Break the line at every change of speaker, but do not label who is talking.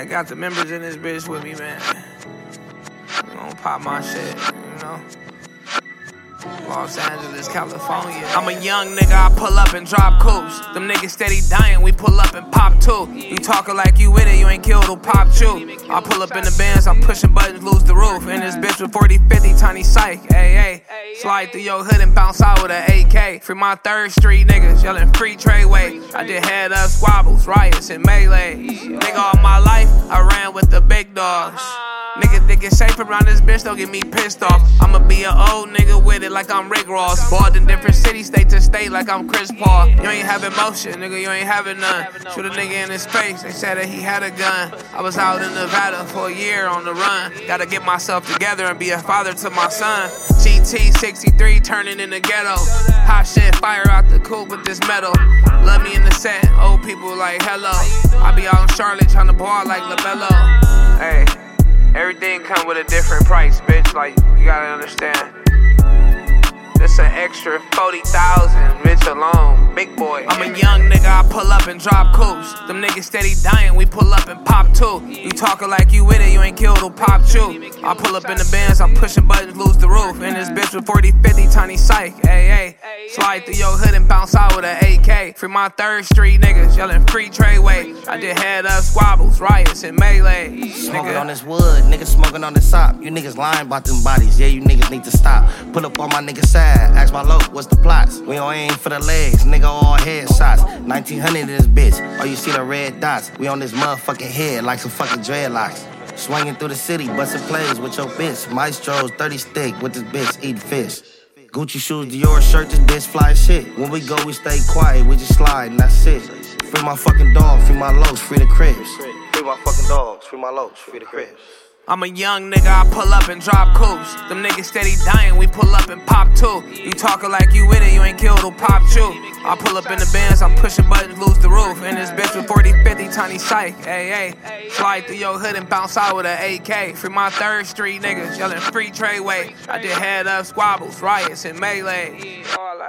I got the members in this bitch with me, man. I'm gonna pop my shit, you know. Los Angeles, California. I'm a young nigga, I pull up and drop coops. Them niggas steady dying, we pull up and pop too. You talking like you with it, you ain't killed, who pop you. I pull up in the bands, I'm pushing buttons, lose the roof. In this bitch with 40, 50, tiny psych, hey. Slide through your hood and bounce out with an AK. Free my third street niggas, yelling free Treyway. I did head up squabbles, riots, and melee. Nigga, all my life, I ran with the big dogs. Nigga think it's safe around this bitch, don't get me pissed off. I'ma be an old nigga with it like I'm Rick Ross. Balled in different cities, state to state like I'm Chris Paul. You ain't have emotion, nigga, you ain't having none. Shoot a nigga in his face, they said that he had a gun. I was out in Nevada for a year on the run. Gotta get myself together and be a father to my son. GT 63 turning in the ghetto. Hot shit, fire out the coupe with this metal. Love me in the set, old people like hello. I be out in Charlotte trying to ball like LaMelo. Hey. Everything come with a different price, bitch. Like you gotta understand. This an extra 40,000, bitch alone. Big boy. I'm a young nigga, I pull up and drop coops. Them niggas steady dying, we pull up and pop too. You talking like you with it, you ain't killed, who pop you. I pull up in the bands, I'm pushing buttons, lose the roof. And this bitch with 40, 50, tiny psych, hey, hey. Slide through your hood and bounce out with an AK. Free my third street niggas, yelling free Treyway. I just had up squabbles, riots, and melee.
Smoking on this wood, niggas smoking on this sop. You niggas lying about them bodies, yeah, you niggas need to stop. On my niggas' side, ask my loc, what's the plots? We on aim for the legs, nigga, all headshots. 1900 in this bitch, oh, you see the red dots. We on this motherfucking head like some fucking dreadlocks. Swinging through the city, busting plays with your bitch. Maestro's 30 stick with this bitch, eat fish. Gucci shoes, Dior shirt, this bitch fly shit. When we go, we stay quiet, we just slide, and that's it. Free my fucking dog, free my locs, free the cribs. Free my fucking dogs, free my locs, free the cribs.
I'm a young nigga, I pull up and drop coops. Them niggas steady dying, we pull up and pop too. You talking like you in it, you ain't killed, who pop you. I pull up in the bands, I'm pushing buttons, lose the roof. In this bitch with 40, 50, tiny psych, hey, hey. Slide through your hood and bounce out with an AK. Free my third street niggas, yelling free Treyway. I did head up squabbles, riots, and melee. All.